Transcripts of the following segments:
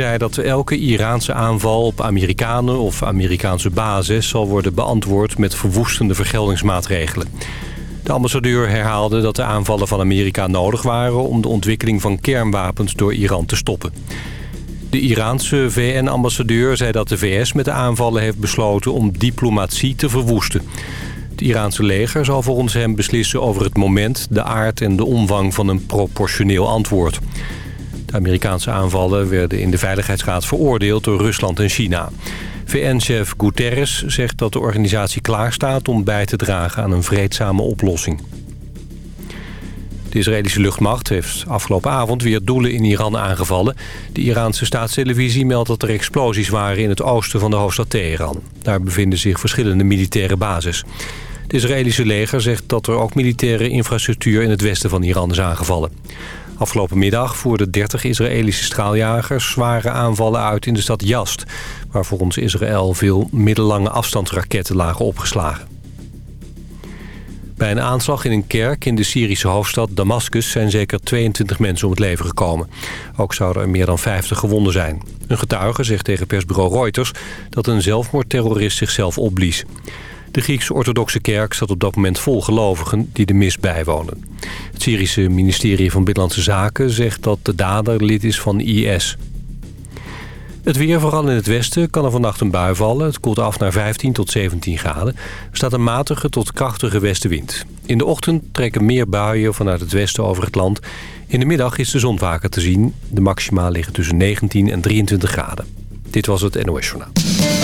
zei dat elke Iraanse aanval op Amerikanen of Amerikaanse basis zal worden beantwoord met verwoestende vergeldingsmaatregelen. De ambassadeur herhaalde dat de aanvallen van Amerika nodig waren om de ontwikkeling van kernwapens door Iran te stoppen. De Iraanse VN-ambassadeur zei dat de VS met de aanvallen heeft besloten om diplomatie te verwoesten. Het Iraanse leger zal volgens hem beslissen over het moment, de aard en de omvang van een proportioneel antwoord. Amerikaanse aanvallen werden in de Veiligheidsraad veroordeeld door Rusland en China. VN-chef Guterres zegt dat de organisatie klaarstaat om bij te dragen aan een vreedzame oplossing. De Israëlische luchtmacht heeft afgelopen avond weer doelen in Iran aangevallen. De Iraanse staatstelevisie meldt dat er explosies waren in het oosten van de hoofdstad Teheran. Daar bevinden zich verschillende militaire bases. Het Israëlische leger zegt dat er ook militaire infrastructuur in het westen van Iran is aangevallen. Afgelopen middag voerden 30 Israëlische straaljagers zware aanvallen uit in de stad Jast... waar volgens Israël veel middellange afstandsraketten lagen opgeslagen. Bij een aanslag in een kerk in de Syrische hoofdstad Damascus... zijn zeker 22 mensen om het leven gekomen. Ook zouden er meer dan 50 gewonden zijn. Een getuige zegt tegen persbureau Reuters... dat een zelfmoordterrorist zichzelf opblies. De Griekse orthodoxe kerk zat op dat moment vol gelovigen die de mis bijwonen. Het Syrische ministerie van Binnenlandse Zaken zegt dat de dader lid is van IS. Het weer, vooral in het westen, kan er vannacht een bui vallen. Het koelt af naar 15 tot 17 graden. Er staat een matige tot krachtige westenwind. In de ochtend trekken meer buien vanuit het westen over het land. In de middag is de zon vaker te zien. De maxima liggen tussen 19 en 23 graden. Dit was het NOS Journaal.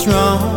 what's wrong.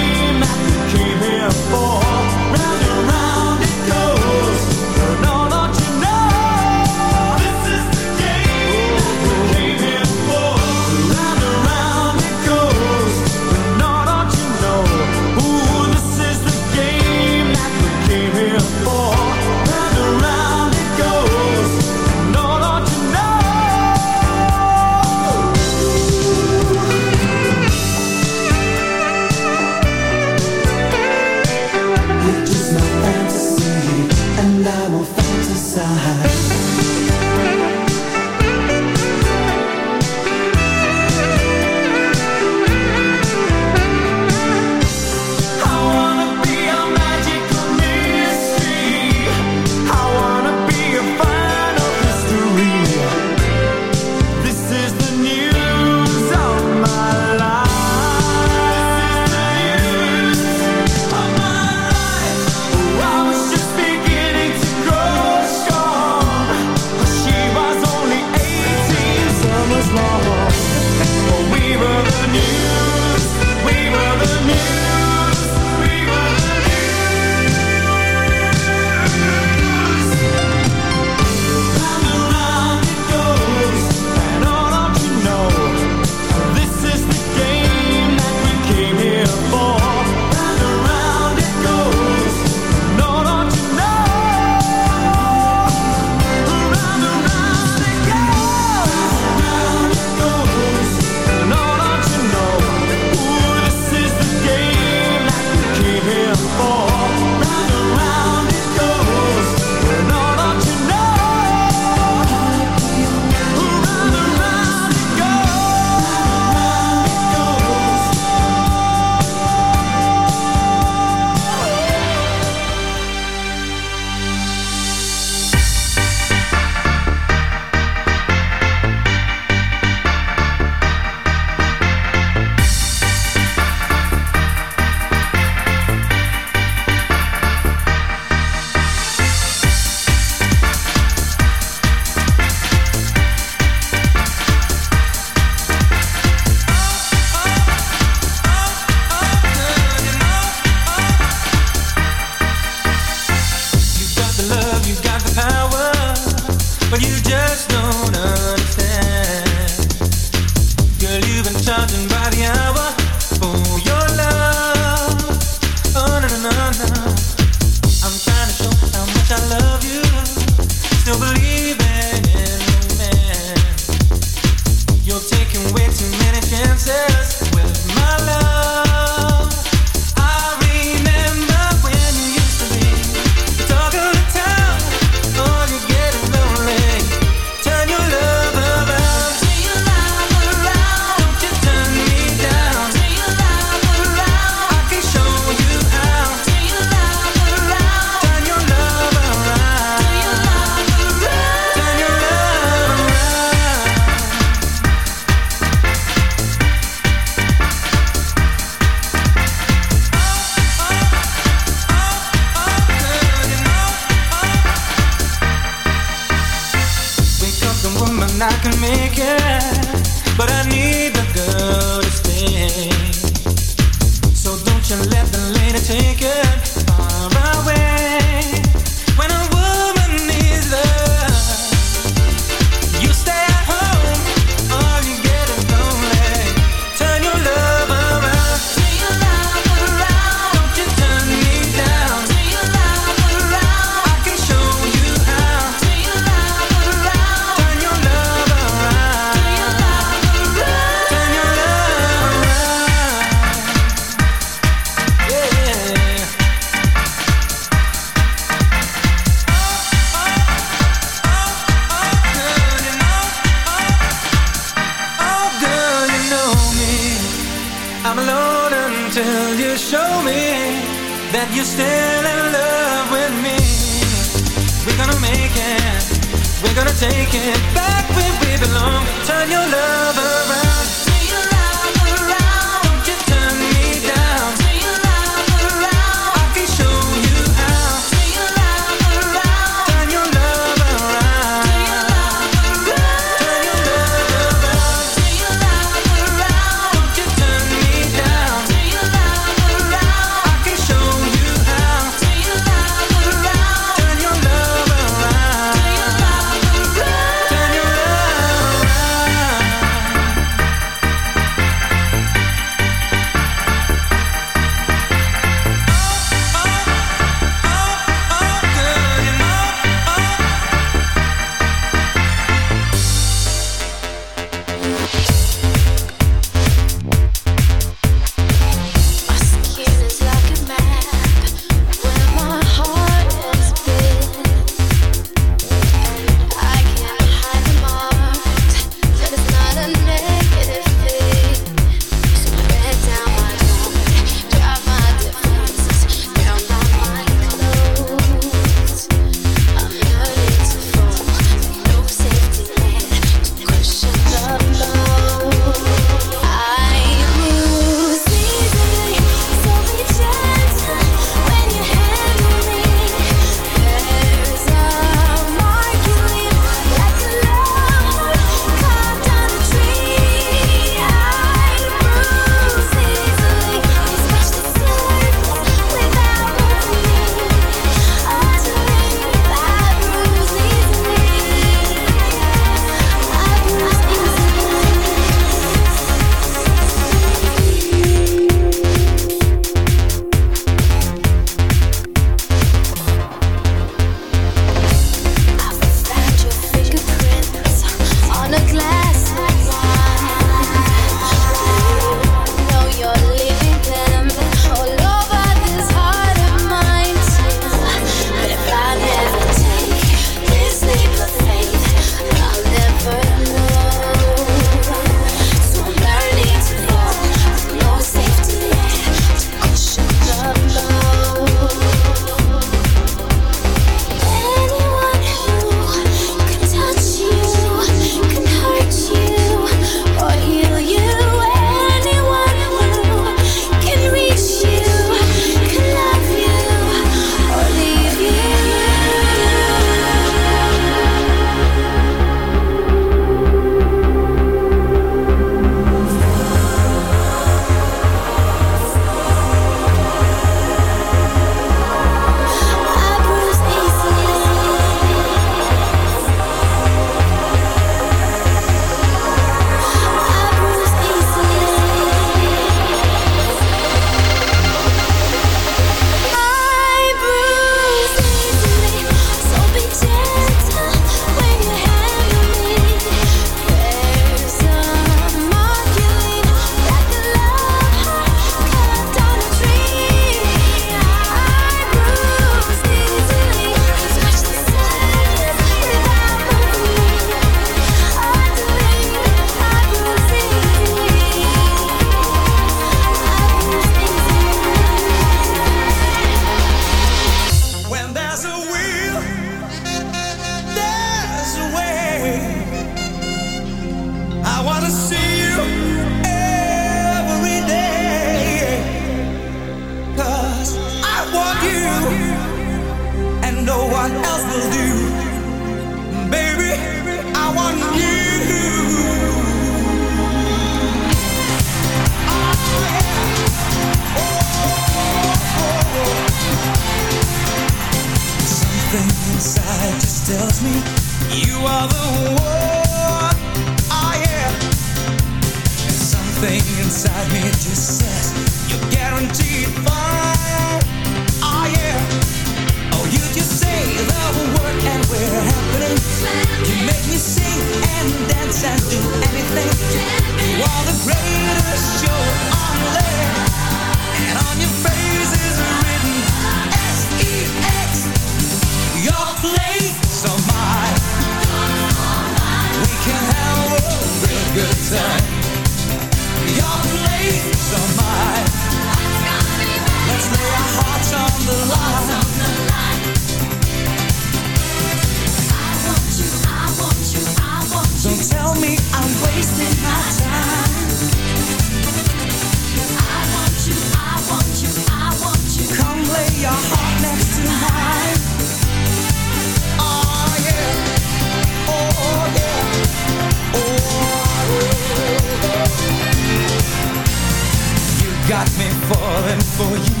falling for you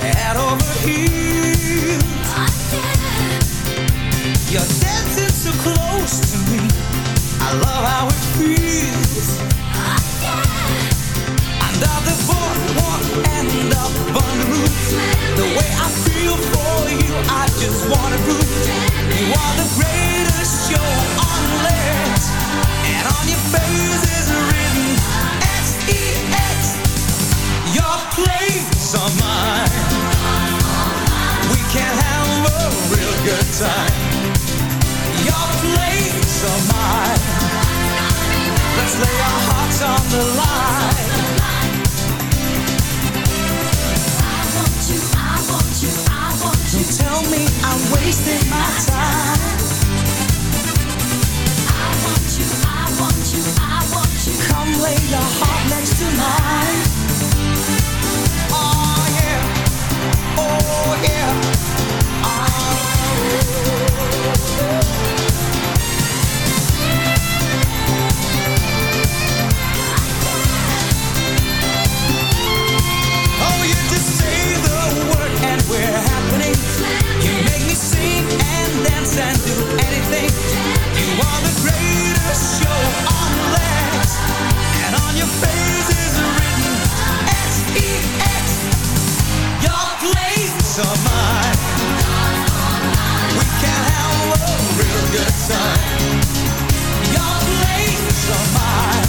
head over here. Let's lay our hearts on the line. I want you, I want you, I want you. Tell me I'm wasting my time. I want you, I want you, I want you. Come lay your heart next to mine. Oh yeah, oh yeah. and do anything. You are the greatest show on and on your face is written S-E-X. Your place mine. We can have a real good time. Your place are mine.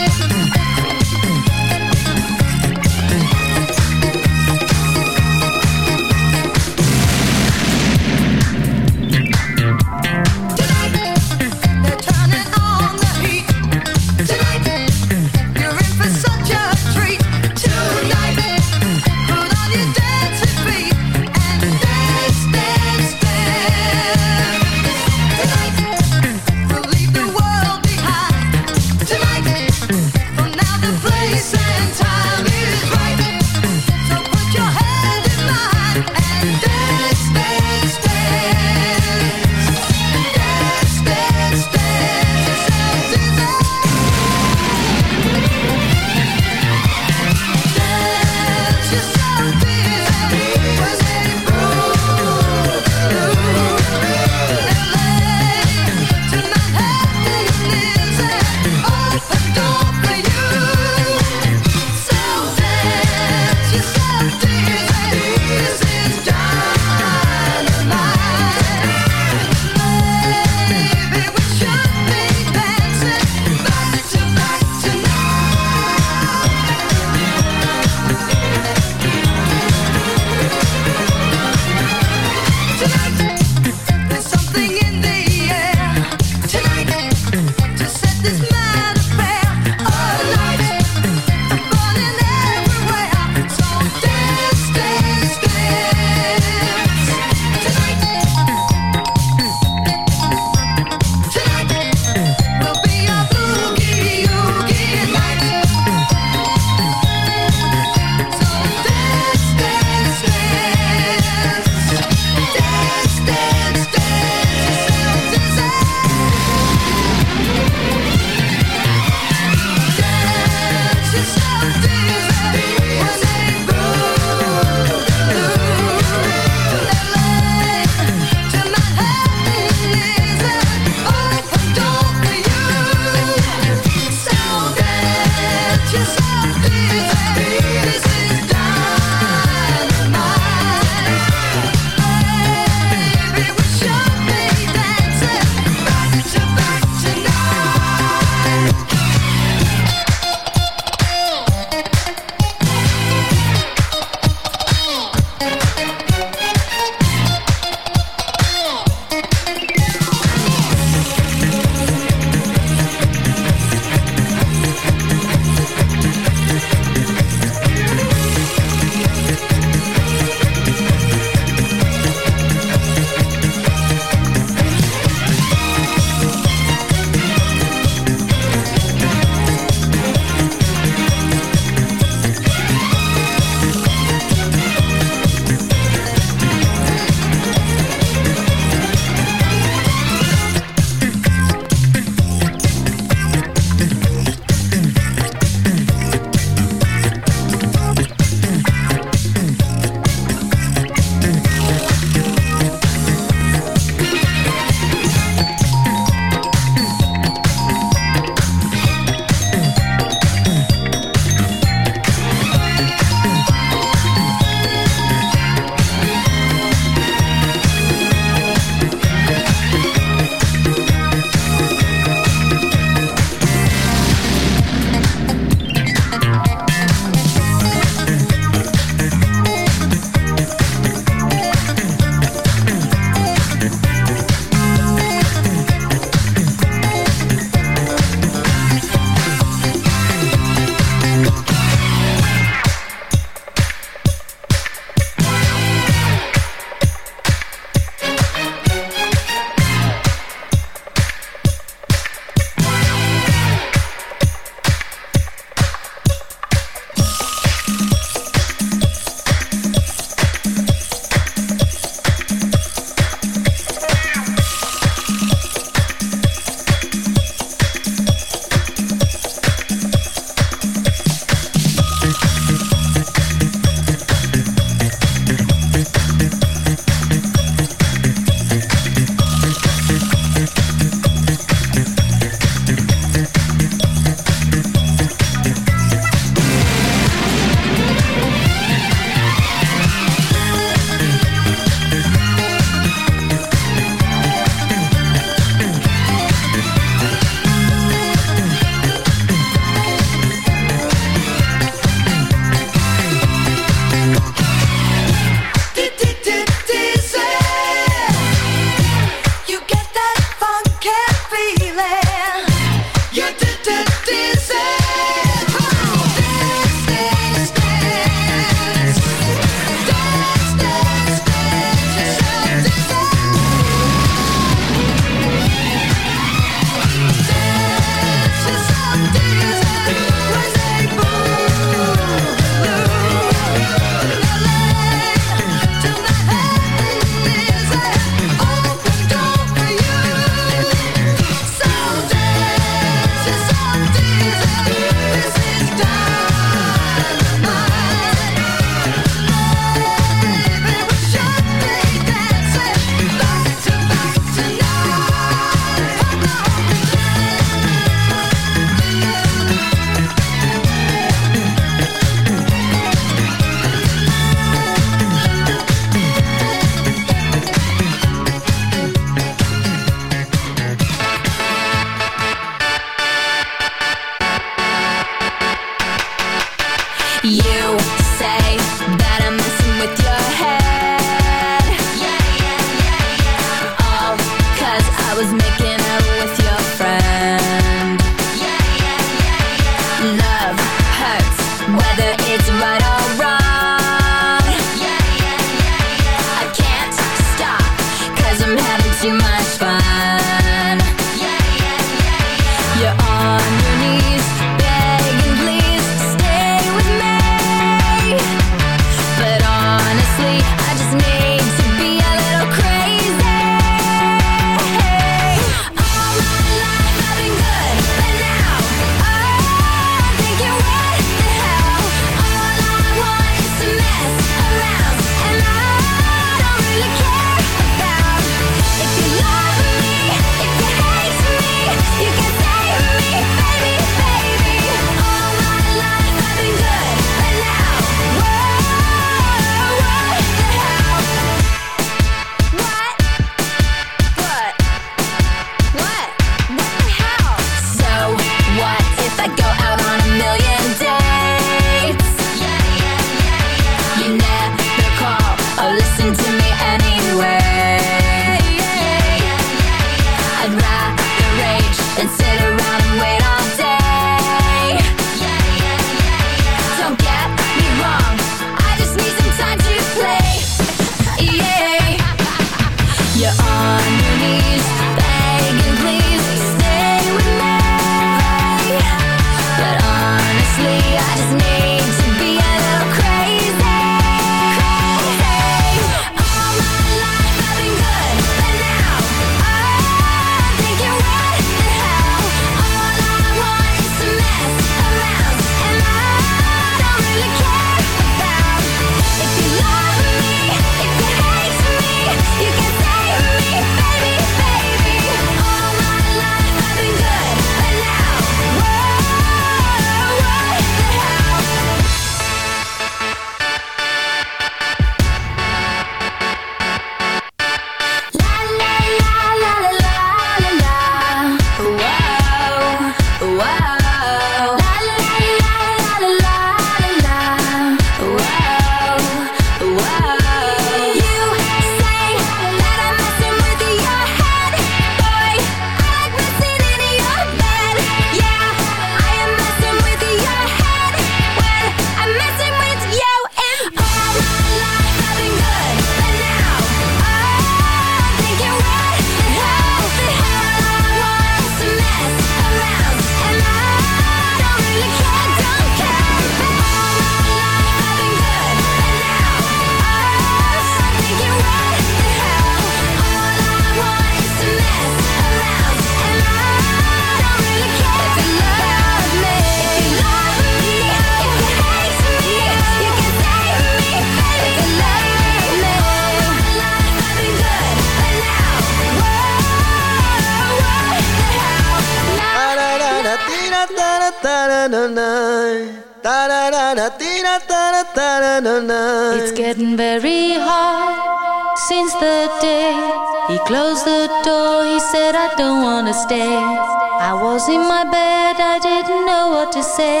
What to say.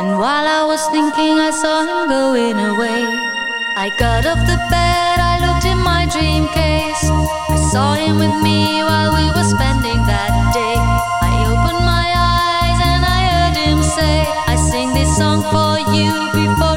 And while I was thinking, I saw him going away. I got off the bed, I looked in my dream case. I saw him with me while we were spending that day. I opened my eyes and I heard him say, I sing this song for you before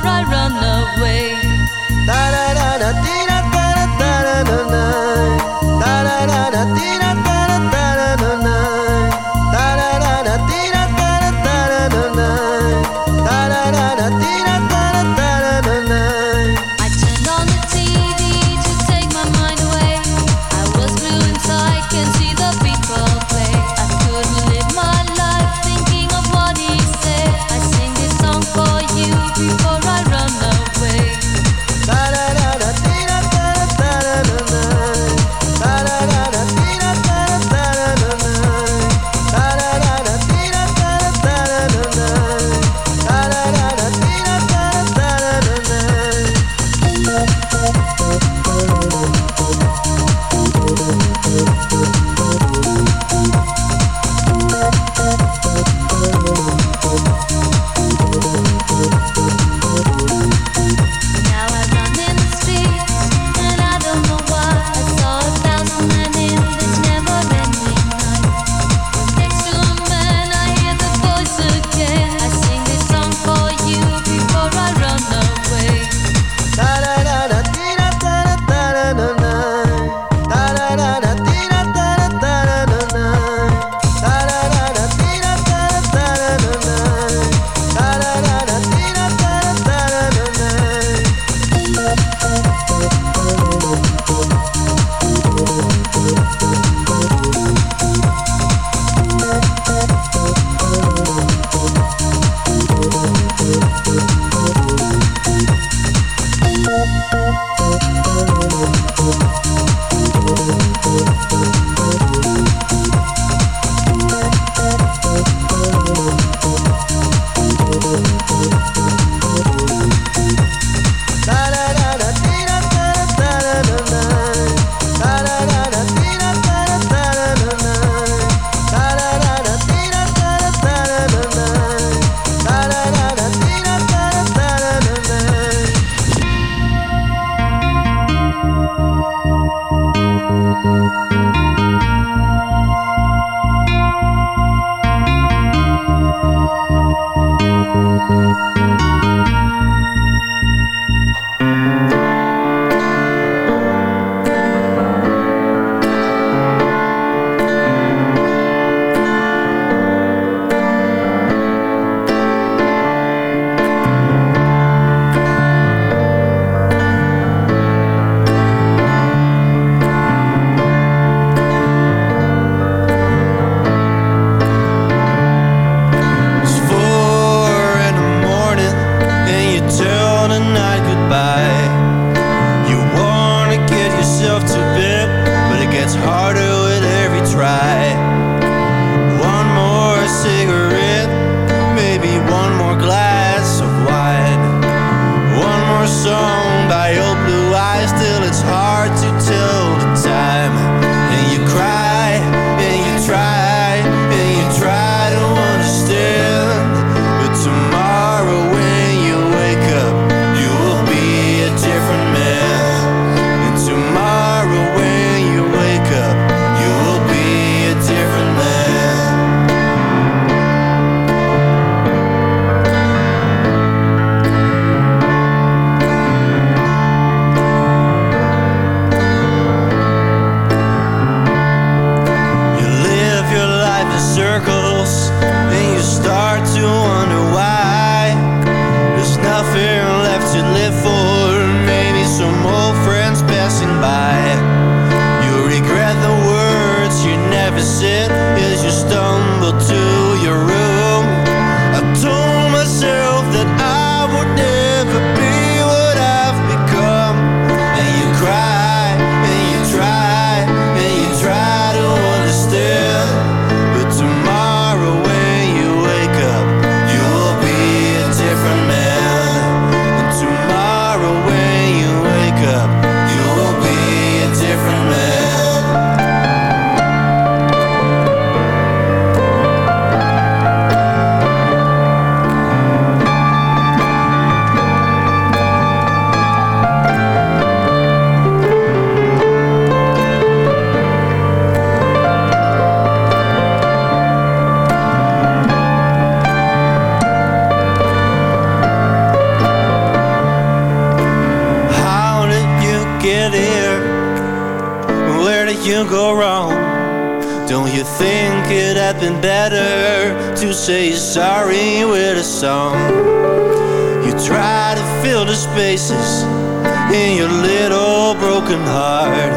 heart.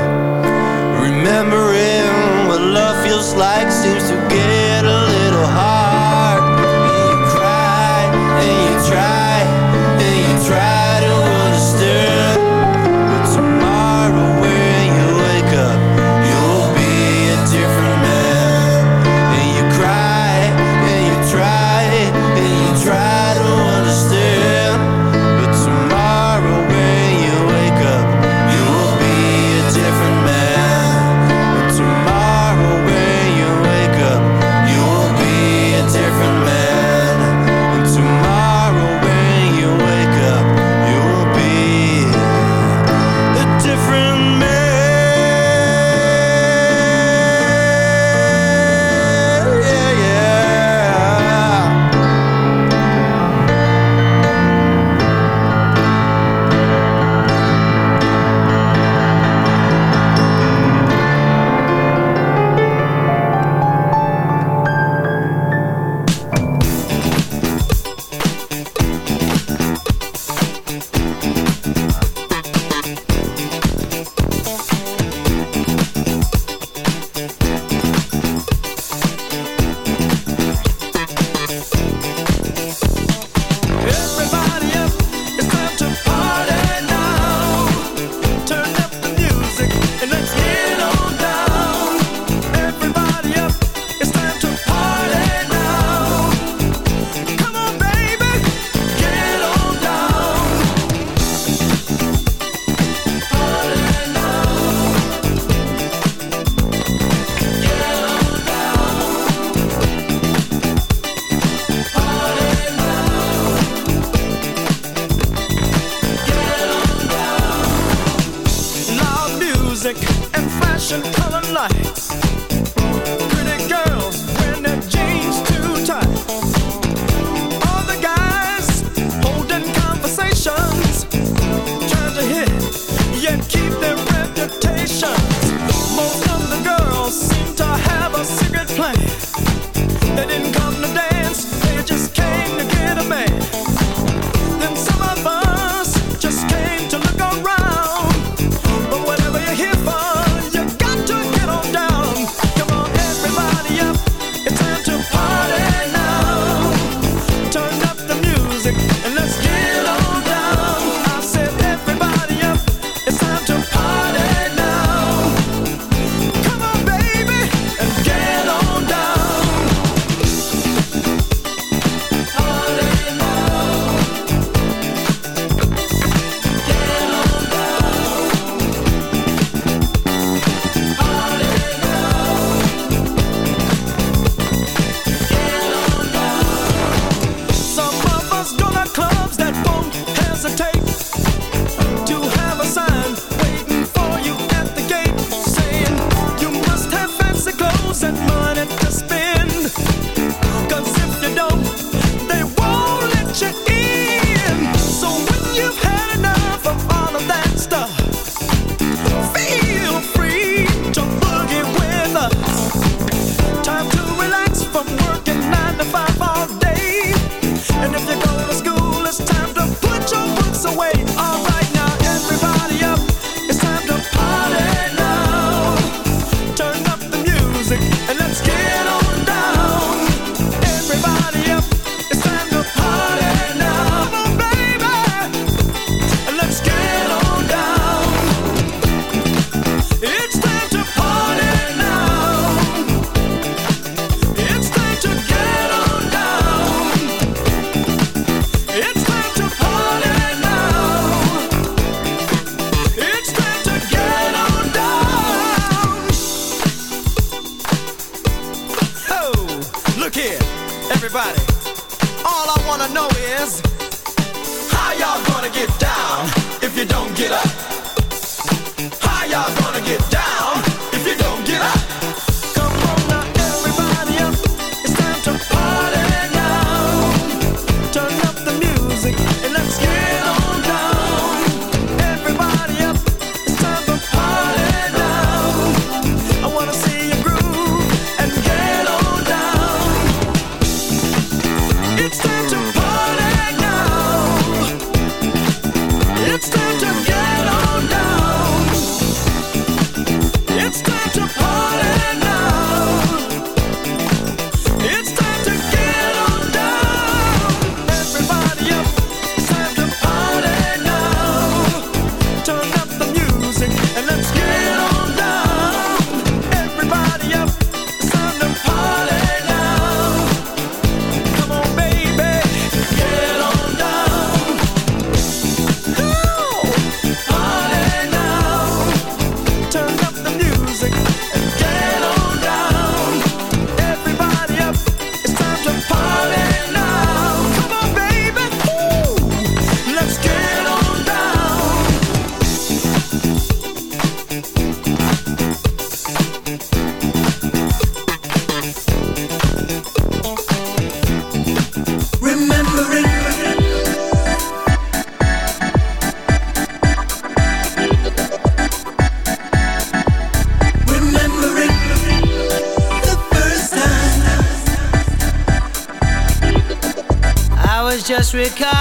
Remembering what love feels like America.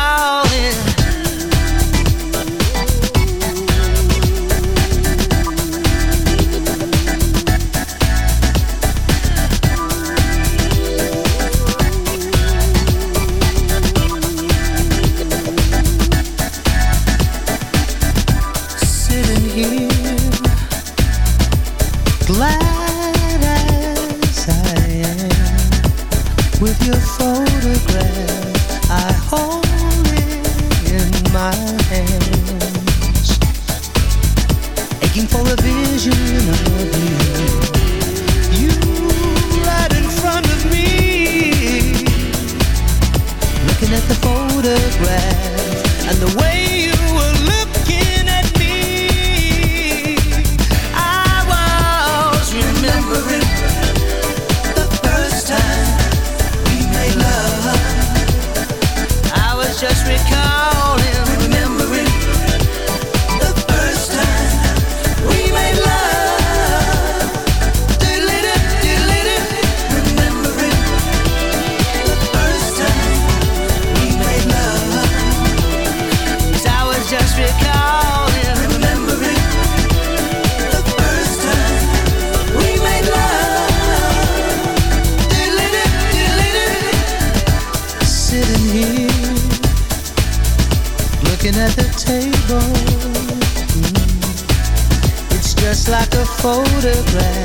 Photograph.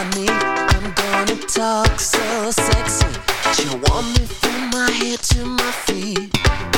I'm gonna talk so sexy. She want me from my head to my feet.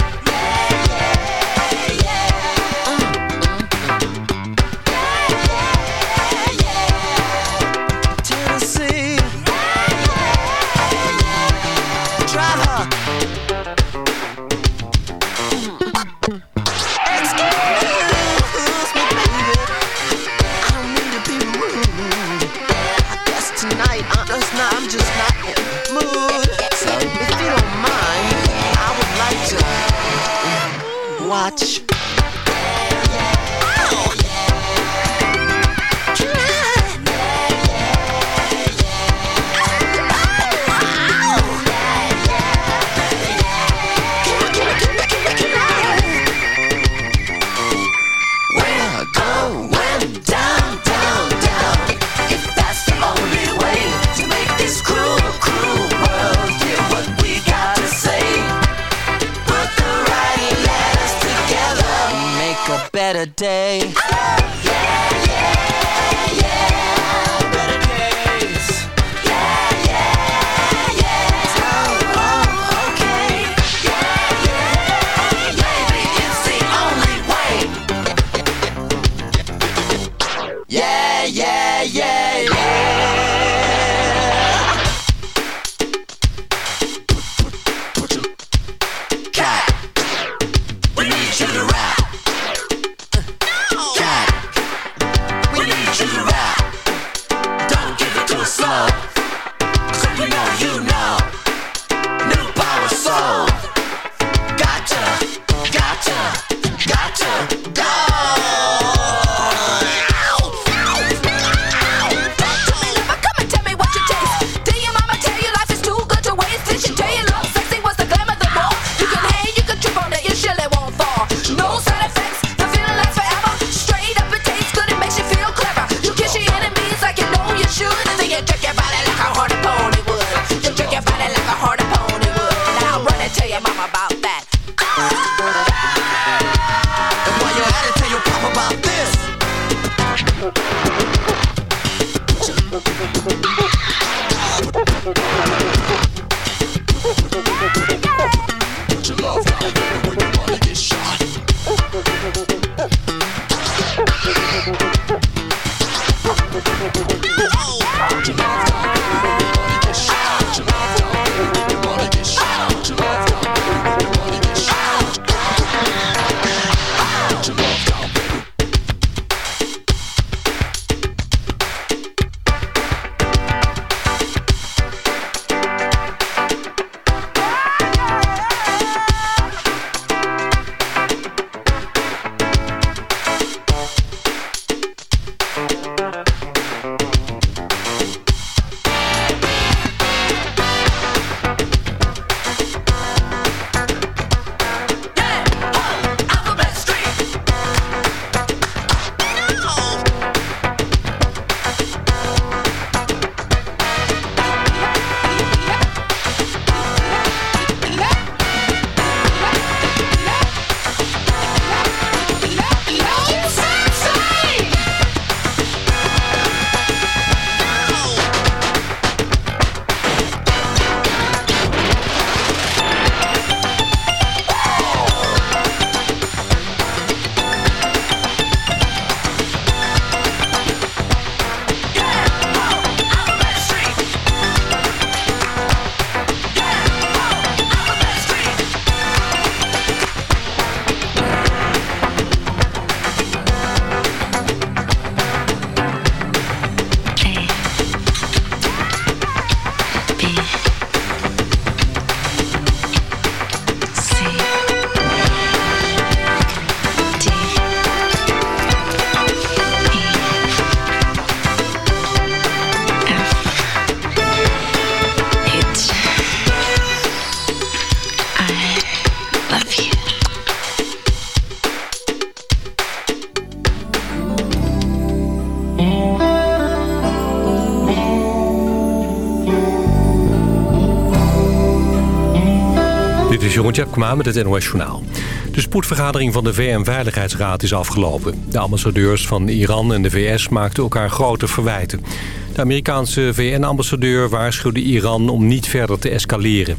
Tjepkema met het NOS De spoedvergadering van de VN-veiligheidsraad is afgelopen. De ambassadeurs van Iran en de VS maakten elkaar grote verwijten. De Amerikaanse VN-ambassadeur waarschuwde Iran om niet verder te escaleren.